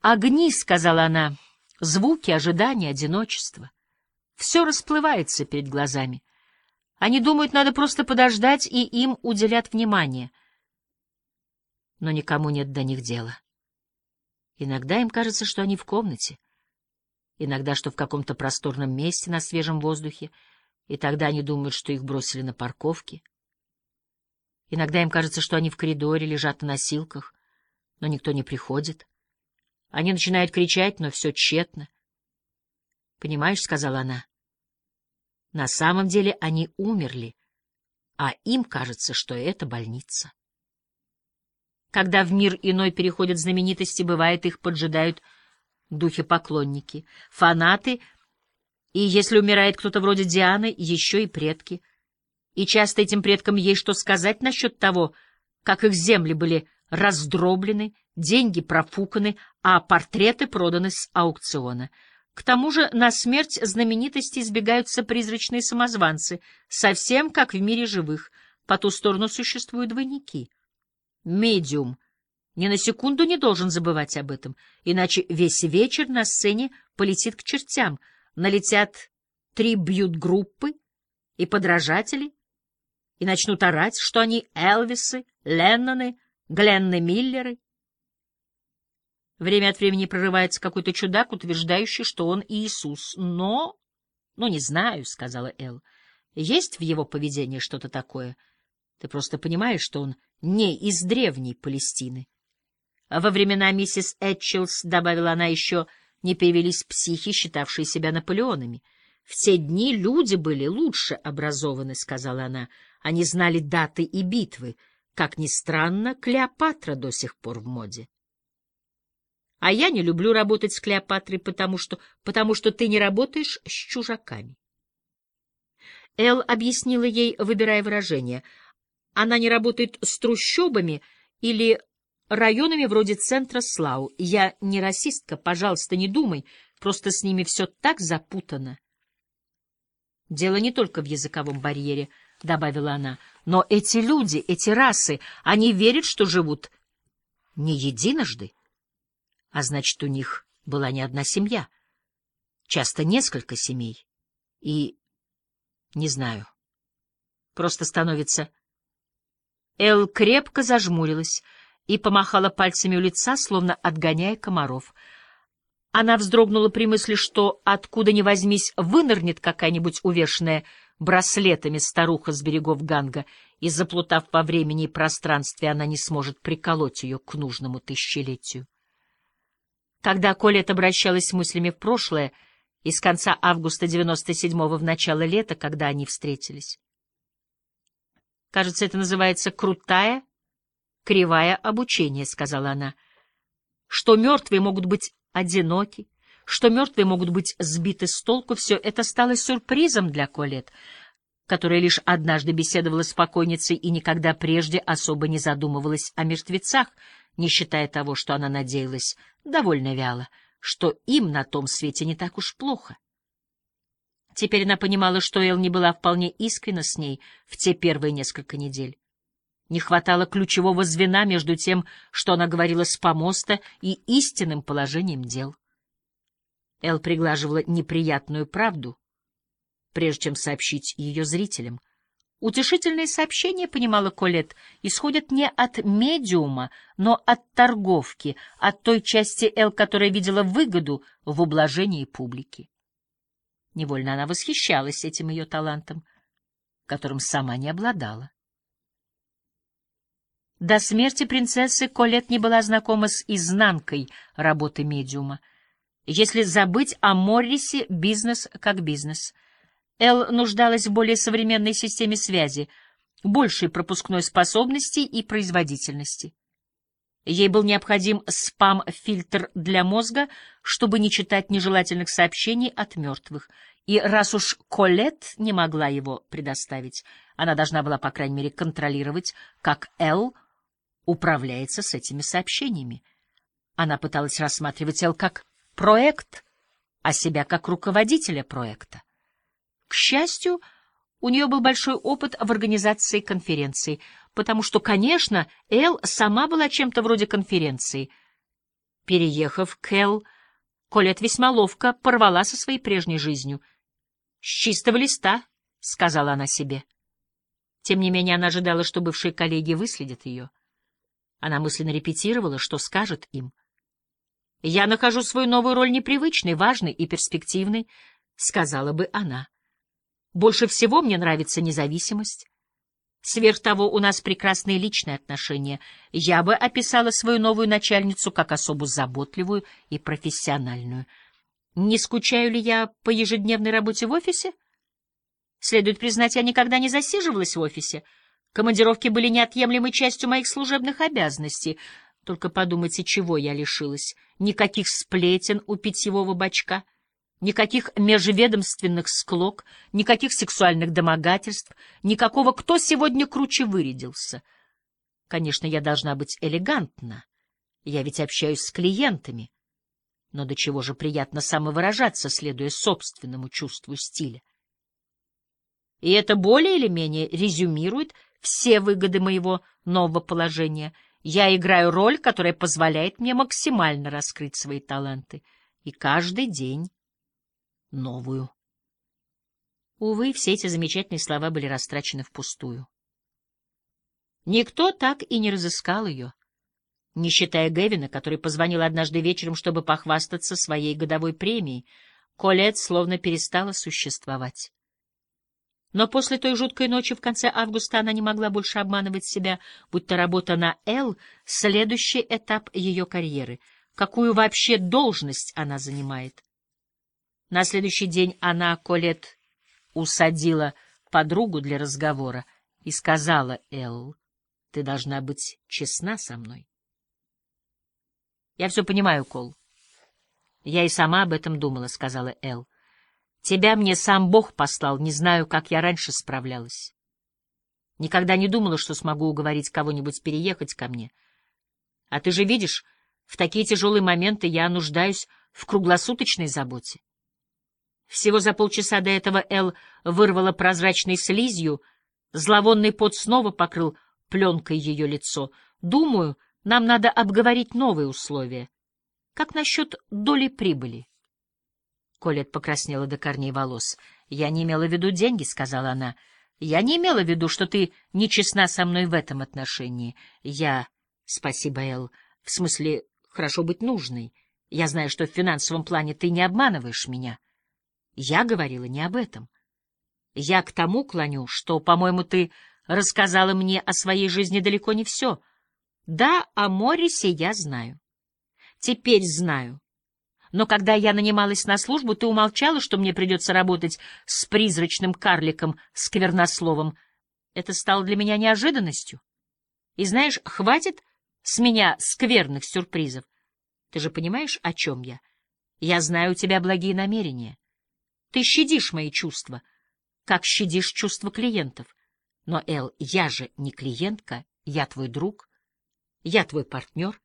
«Огни», — сказала она, — «звуки, ожидания, одиночество. Все расплывается перед глазами. Они думают, надо просто подождать, и им уделят внимание. Но никому нет до них дела. Иногда им кажется, что они в комнате, иногда, что в каком-то просторном месте на свежем воздухе, и тогда они думают, что их бросили на парковке. Иногда им кажется, что они в коридоре лежат на носилках, но никто не приходит. Они начинают кричать, но все тщетно. «Понимаешь», — сказала она, — «на самом деле они умерли, а им кажется, что это больница». Когда в мир иной переходят знаменитости, бывает, их поджидают духи-поклонники, фанаты, и если умирает кто-то вроде Дианы, еще и предки. И часто этим предкам есть что сказать насчет того, как их земли были раздроблены, деньги профуканы, а портреты проданы с аукциона. К тому же на смерть знаменитости избегаются призрачные самозванцы, совсем как в мире живых. По ту сторону существуют двойники. Медиум ни на секунду не должен забывать об этом, иначе весь вечер на сцене полетит к чертям, налетят три бьют-группы и подражатели, и начнут орать, что они Элвисы, Ленноны, Гленны Миллеры. Время от времени прорывается какой-то чудак, утверждающий, что он Иисус. Но... Ну, не знаю, — сказала Эл. Есть в его поведении что-то такое. Ты просто понимаешь, что он не из древней Палестины. Во времена миссис Этчелс, — добавила она еще, — не появились психи, считавшие себя Наполеонами. В те дни люди были лучше образованы, — сказала она. Они знали даты и битвы. Как ни странно, Клеопатра до сих пор в моде. А я не люблю работать с Клеопатрой, потому что, потому что ты не работаешь с чужаками. Эл объяснила ей, выбирая выражение. Она не работает с трущобами или районами вроде центра Слау. Я не расистка, пожалуйста, не думай, просто с ними все так запутано. Дело не только в языковом барьере, — добавила она, — но эти люди, эти расы, они верят, что живут не единожды. А значит, у них была не одна семья, часто несколько семей. И, не знаю, просто становится... Эл крепко зажмурилась и помахала пальцами у лица, словно отгоняя комаров. Она вздрогнула при мысли, что откуда ни возьмись вынырнет какая-нибудь увешанная браслетами старуха с берегов Ганга, и, заплутав во времени и пространстве, она не сможет приколоть ее к нужному тысячелетию. Когда Колет обращалась мыслями в прошлое, из конца августа 97-го в начало лета, когда они встретились. Кажется, это называется «крутая, кривая обучение», — сказала она. Что мертвые могут быть одиноки, что мертвые могут быть сбиты с толку, все это стало сюрпризом для Колет, которая лишь однажды беседовала с покойницей и никогда прежде особо не задумывалась о мертвецах, не считая того, что она надеялась, довольно вяло, что им на том свете не так уж плохо. Теперь она понимала, что Эл не была вполне искренна с ней в те первые несколько недель. Не хватало ключевого звена между тем, что она говорила с помоста, и истинным положением дел. Эл приглаживала неприятную правду, прежде чем сообщить ее зрителям — Утешительные сообщения, понимала Колет, исходят не от медиума, но от торговки, от той части Эл, которая видела выгоду в ублажении публики. Невольно она восхищалась этим ее талантом, которым сама не обладала. До смерти принцессы Колет не была знакома с изнанкой работы медиума. Если забыть о Моррисе, бизнес как бизнес — Эл нуждалась в более современной системе связи, большей пропускной способности и производительности. Ей был необходим спам-фильтр для мозга, чтобы не читать нежелательных сообщений от мертвых. И раз уж Колет не могла его предоставить, она должна была, по крайней мере, контролировать, как Эл управляется с этими сообщениями. Она пыталась рассматривать Эл как проект, а себя как руководителя проекта. К счастью, у нее был большой опыт в организации конференций, потому что, конечно, Эл сама была чем-то вроде конференции. Переехав к Эл, Колет весьма ловко порвала со своей прежней жизнью. — С чистого листа, — сказала она себе. Тем не менее, она ожидала, что бывшие коллеги выследят ее. Она мысленно репетировала, что скажет им. «Я нахожу свою новую роль непривычной, важной и перспективной», — сказала бы она. «Больше всего мне нравится независимость. Сверх того, у нас прекрасные личные отношения. Я бы описала свою новую начальницу как особо заботливую и профессиональную. Не скучаю ли я по ежедневной работе в офисе? Следует признать, я никогда не засиживалась в офисе. Командировки были неотъемлемой частью моих служебных обязанностей. Только подумайте, чего я лишилась. Никаких сплетен у питьевого бачка, никаких межведомственных склок, никаких сексуальных домогательств, никакого «кто сегодня круче вырядился». Конечно, я должна быть элегантна. Я ведь общаюсь с клиентами. Но до чего же приятно самовыражаться, следуя собственному чувству стиля. И это более или менее резюмирует все выгоды моего нового положения. Я играю роль, которая позволяет мне максимально раскрыть свои таланты. И каждый день новую. Увы, все эти замечательные слова были растрачены впустую. Никто так и не разыскал ее, не считая Гевина, который позвонил однажды вечером, чтобы похвастаться своей годовой премией. Колет словно перестала существовать. Но после той жуткой ночи в конце августа она не могла больше обманывать себя, будто работа на «Л» — следующий этап ее карьеры. Какую вообще должность она занимает? На следующий день она, Колет, усадила подругу для разговора и сказала «Эл, ты должна быть честна со мной». «Я все понимаю, Кол. Я и сама об этом думала», — сказала Эл. Тебя мне сам Бог послал, не знаю, как я раньше справлялась. Никогда не думала, что смогу уговорить кого-нибудь переехать ко мне. А ты же видишь, в такие тяжелые моменты я нуждаюсь в круглосуточной заботе. Всего за полчаса до этого Эл вырвала прозрачной слизью, зловонный пот снова покрыл пленкой ее лицо. Думаю, нам надо обговорить новые условия. Как насчет доли прибыли? Колет покраснела до корней волос. «Я не имела в виду деньги», — сказала она. «Я не имела в виду, что ты нечестна со мной в этом отношении. Я... Спасибо, Эл. В смысле, хорошо быть нужной. Я знаю, что в финансовом плане ты не обманываешь меня. Я говорила не об этом. Я к тому клоню, что, по-моему, ты рассказала мне о своей жизни далеко не все. Да, о Морисе я знаю. Теперь знаю, но когда я нанималась на службу, ты умолчала, что мне придется работать с призрачным карликом, сквернословом. Это стало для меня неожиданностью. И знаешь, хватит с меня скверных сюрпризов. Ты же понимаешь, о чем я? Я знаю у тебя благие намерения. Ты щадишь мои чувства, как щадишь чувства клиентов. Но, Эл, я же не клиентка, я твой друг, я твой партнер.